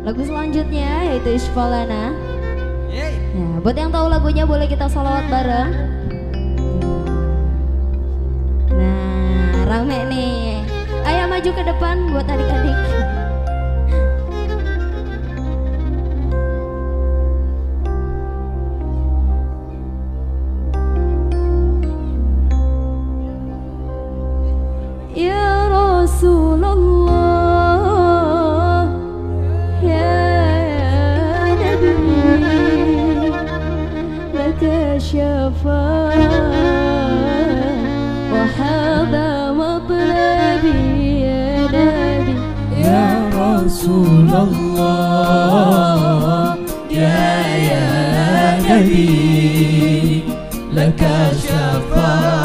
Lagu selanjutnya yaitu Isfalana. Ya, buat yang tahu lagunya boleh kita salawat bareng. Nah, rame nih. Ayo maju ke depan buat adik-adik. Laka syafa'ah Wahada matlabi Ya Nabi Ya Rasulullah Ya Ya Nabi Laka syafa'ah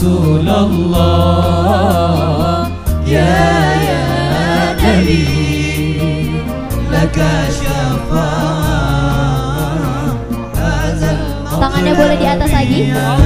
رسول الله يا يا نبي لك شفاعة هذا Tangannya boleh di atas lagi. Yang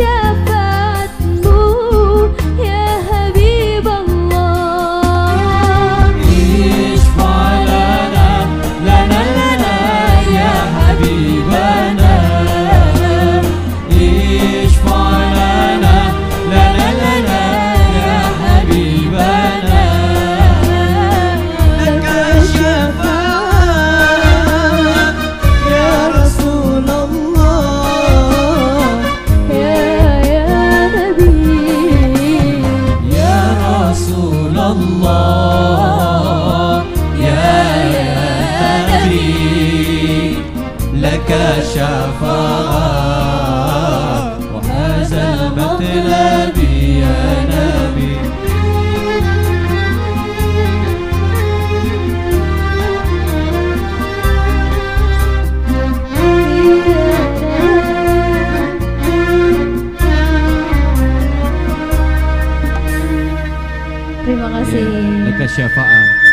Jeff. لك شفاعة وهذا المطلب يا نبي Terima kasih. شفاعة